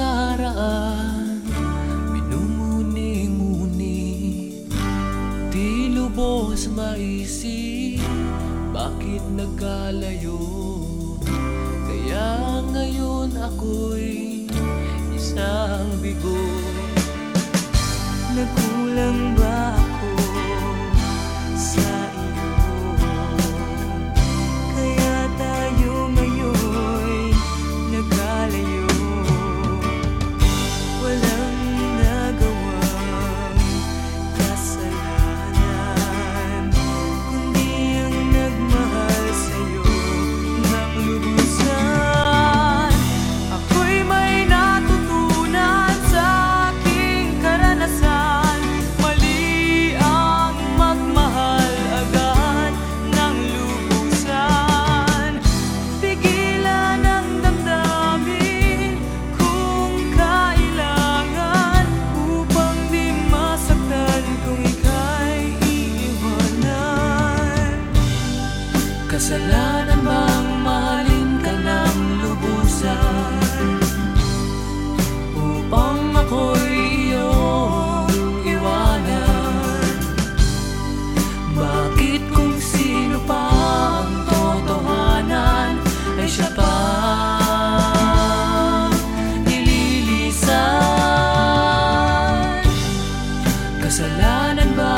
nakaraan Minumuni-muni Di lubos maisip Bakit nagkalayo? Kaya ngayon ako'y isang bigo Nagkukulong Kasalanan bang mahalin ka ng lubusan? Upang ako'y iyong iwanan. Bakit kung sino pa ang totohanan Ay siya pa Kasalanan ba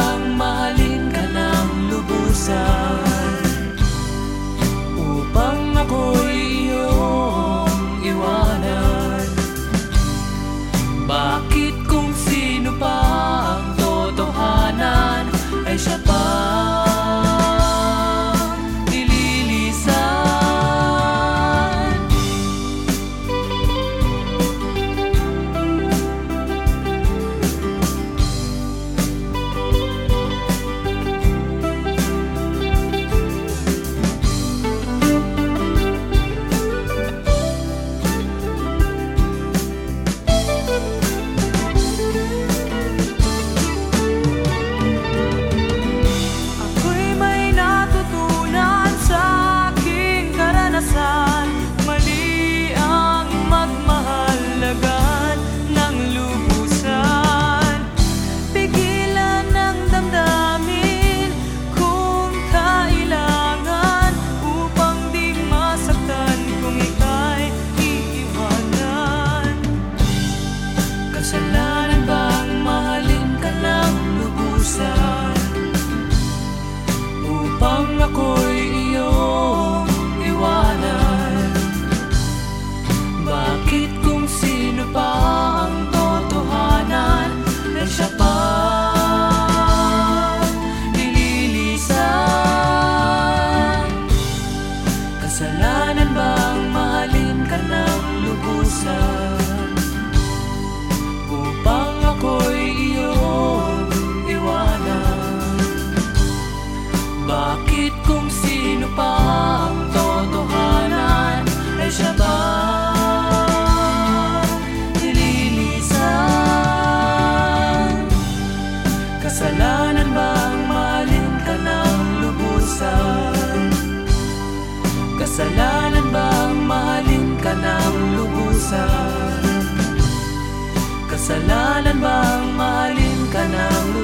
Deixa up? Kasalanan ba ang malin ka ng lubusan? Kasalanan ba ang mahalin ka ng lubusan? Kasalanan ba ang mahalin ka ng lubusan?